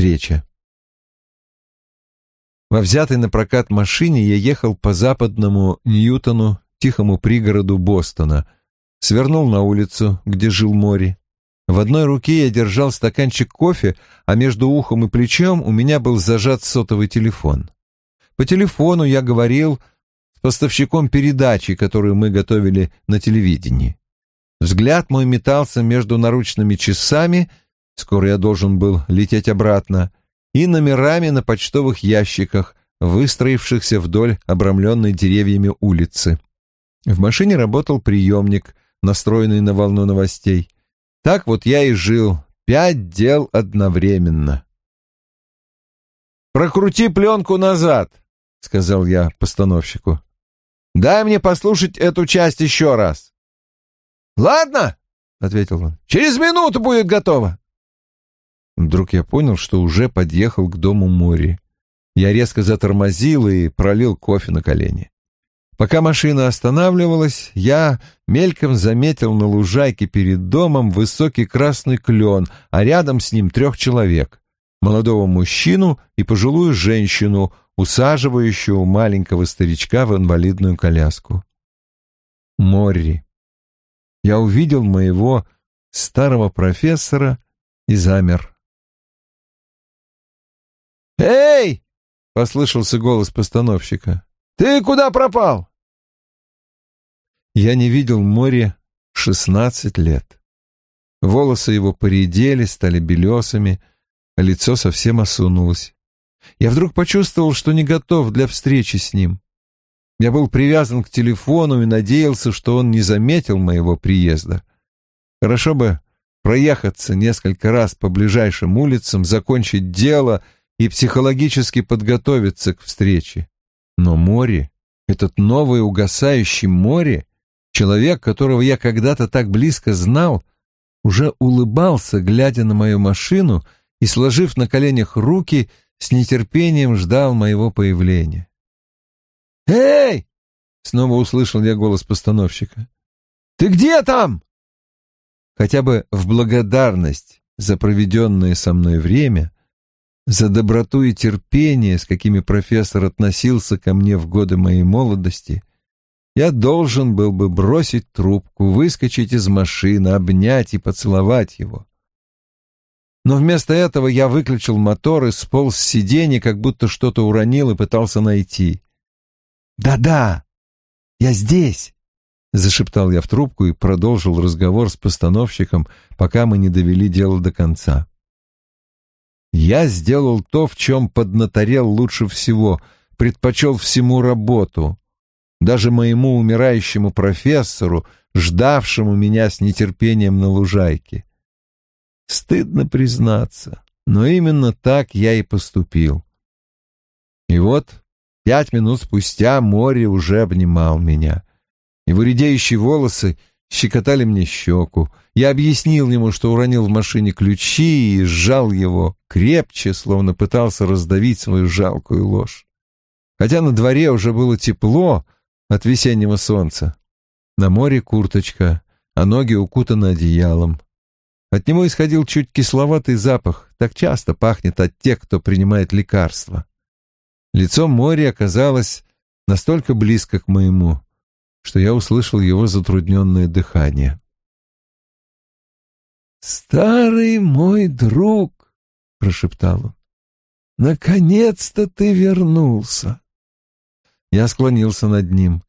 Встреча. Во взятой на прокат машине я ехал по западному Ньютону, тихому пригороду Бостона, свернул на улицу, где жил Мори. В одной руке я держал стаканчик кофе, а между ухом и плечом у меня был зажат сотовый телефон. По телефону я говорил с поставщиком передачи, которую мы готовили на телевидении. Взгляд мой метался между наручными часами, скоро я должен был лететь обратно, и номерами на почтовых ящиках, выстроившихся вдоль обрамленной деревьями улицы. В машине работал приемник, настроенный на волну новостей. Так вот я и жил, пять дел одновременно. «Прокрути пленку назад», — сказал я постановщику. «Дай мне послушать эту часть еще раз». «Ладно», — ответил он, — «через минуту будет готово». Вдруг я понял, что уже подъехал к дому Мори. Я резко затормозил и пролил кофе на колени. Пока машина останавливалась, я мельком заметил на лужайке перед домом высокий красный клен, а рядом с ним трех человек — молодого мужчину и пожилую женщину, усаживающую маленького старичка в инвалидную коляску. Морри. Я увидел моего старого профессора и замер. «Эй!» — послышался голос постановщика. «Ты куда пропал?» Я не видел море шестнадцать лет. Волосы его поредели, стали белесыми, а лицо совсем осунулось. Я вдруг почувствовал, что не готов для встречи с ним. Я был привязан к телефону и надеялся, что он не заметил моего приезда. Хорошо бы проехаться несколько раз по ближайшим улицам, закончить дело — и психологически подготовиться к встрече. Но море, этот новый угасающий море, человек, которого я когда-то так близко знал, уже улыбался, глядя на мою машину и, сложив на коленях руки, с нетерпением ждал моего появления. «Эй!» — снова услышал я голос постановщика. «Ты где там?» Хотя бы в благодарность за проведенное со мной время за доброту и терпение, с какими профессор относился ко мне в годы моей молодости, я должен был бы бросить трубку, выскочить из машины, обнять и поцеловать его. Но вместо этого я выключил мотор и сполз с сиденья, как будто что-то уронил и пытался найти. «Да-да, я здесь!» — зашептал я в трубку и продолжил разговор с постановщиком, пока мы не довели дело до конца. Я сделал то, в чем поднаторел лучше всего, предпочел всему работу. Даже моему умирающему профессору, ждавшему меня с нетерпением на лужайке. Стыдно признаться, но именно так я и поступил. И вот пять минут спустя море уже обнимал меня. Его редеющие волосы щекотали мне щеку. Я объяснил ему, что уронил в машине ключи и сжал его крепче, словно пытался раздавить свою жалкую ложь. Хотя на дворе уже было тепло от весеннего солнца. На море курточка, а ноги укутаны одеялом. От него исходил чуть кисловатый запах, так часто пахнет от тех, кто принимает лекарства. Лицо моря оказалось настолько близко к моему, что я услышал его затрудненное дыхание. «Старый мой друг!» — прошептал он. «Наконец-то ты вернулся!» Я склонился над ним,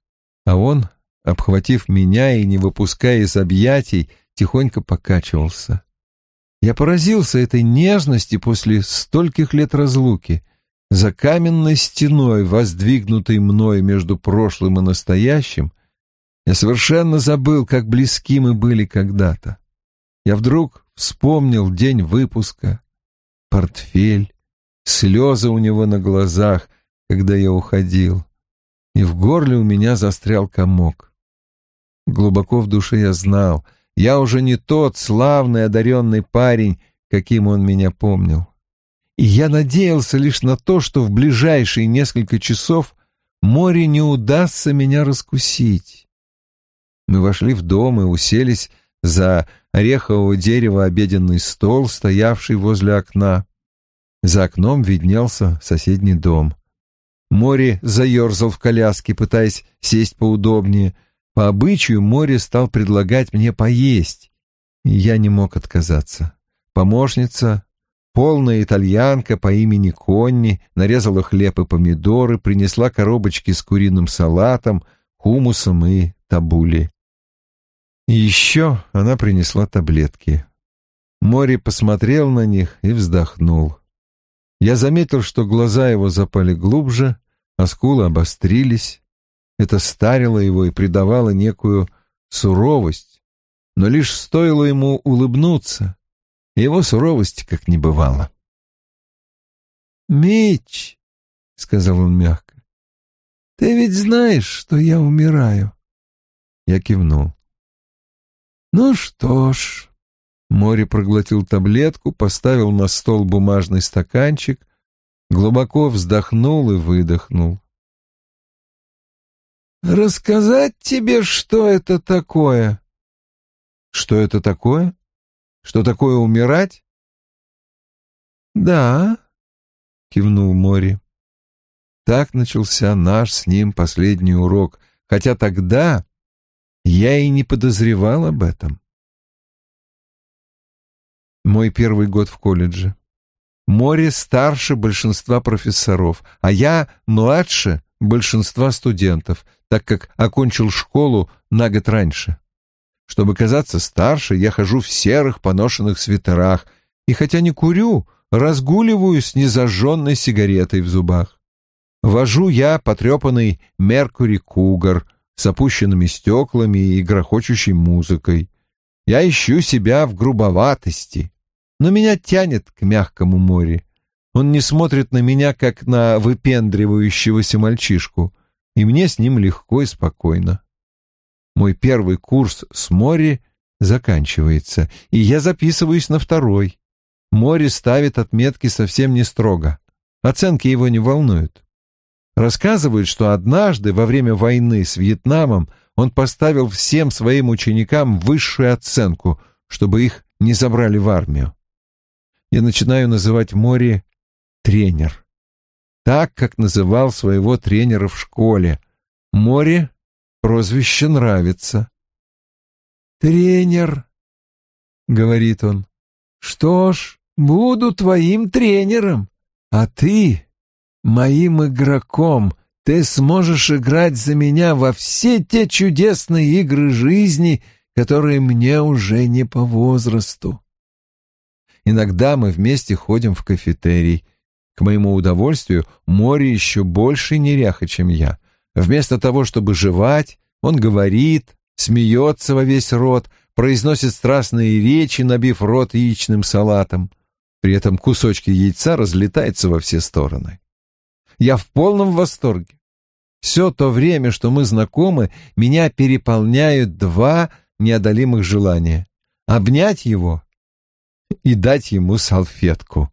а он, обхватив меня и не выпуская из объятий, тихонько покачивался. Я поразился этой нежности после стольких лет разлуки. За каменной стеной, воздвигнутой мной между прошлым и настоящим, я совершенно забыл, как близки мы были когда-то. Я вдруг вспомнил день выпуска, портфель, слезы у него на глазах, когда я уходил, и в горле у меня застрял комок. Глубоко в душе я знал, я уже не тот славный одаренный парень, каким он меня помнил. И я надеялся лишь на то, что в ближайшие несколько часов море не удастся меня раскусить. Мы вошли в дом и уселись за орехового дерева обеденный стол, стоявший возле окна. За окном виднелся соседний дом. Мори заерзал в коляске, пытаясь сесть поудобнее. По обычаю Мори стал предлагать мне поесть, я не мог отказаться. Помощница, полная итальянка по имени Конни, нарезала хлеб и помидоры, принесла коробочки с куриным салатом, хумусом и табули. Еще она принесла таблетки. Мори посмотрел на них и вздохнул. Я заметил, что глаза его запали глубже, а скулы обострились. Это старило его и придавало некую суровость, но лишь стоило ему улыбнуться, его суровости как не бывало. «Мич», — сказал он мягко, — «ты ведь знаешь, что я умираю?» Я кивнул. «Ну что ж...» Мори проглотил таблетку, поставил на стол бумажный стаканчик, глубоко вздохнул и выдохнул. «Рассказать тебе, что это такое?» «Что это такое? Что такое умирать?» «Да», — кивнул Мори. Так начался наш с ним последний урок, хотя тогда я и не подозревал об этом. Мой первый год в колледже. Мори старше большинства профессоров, а я младше большинства студентов, так как окончил школу на год раньше. Чтобы казаться старше, я хожу в серых поношенных свитерах, и хотя не курю, разгуливаю с незажженной сигаретой в зубах. Вожу я потрепанный Меркури Кугар с опущенными стеклами и грохочущей музыкой. Я ищу себя в грубоватости, но меня тянет к мягкому морю. Он не смотрит на меня, как на выпендривающегося мальчишку, и мне с ним легко и спокойно. Мой первый курс с Мори заканчивается, и я записываюсь на второй. Мори ставит отметки совсем не строго. Оценки его не волнуют. Рассказывают, что однажды во время войны с Вьетнамом он поставил всем своим ученикам высшую оценку, чтобы их не забрали в армию. Я начинаю называть Мори тренер. Так, как называл своего тренера в школе. Море прозвище нравится. «Тренер», — говорит он, — «что ж, буду твоим тренером, а ты моим игроком. Ты сможешь играть за меня во все те чудесные игры жизни, которые мне уже не по возрасту». Иногда мы вместе ходим в кафетерий. К моему удовольствию, море еще больше неряха, чем я. Вместо того, чтобы жевать, он говорит, смеется во весь рот, произносит страстные речи, набив рот яичным салатом. При этом кусочки яйца разлетаются во все стороны. Я в полном восторге. Все то время, что мы знакомы, меня переполняют два неодолимых желания — обнять его и дать ему салфетку.